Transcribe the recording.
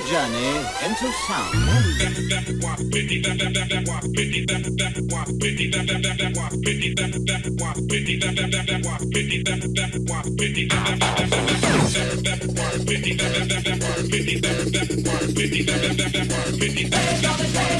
the journey into sound. Hey,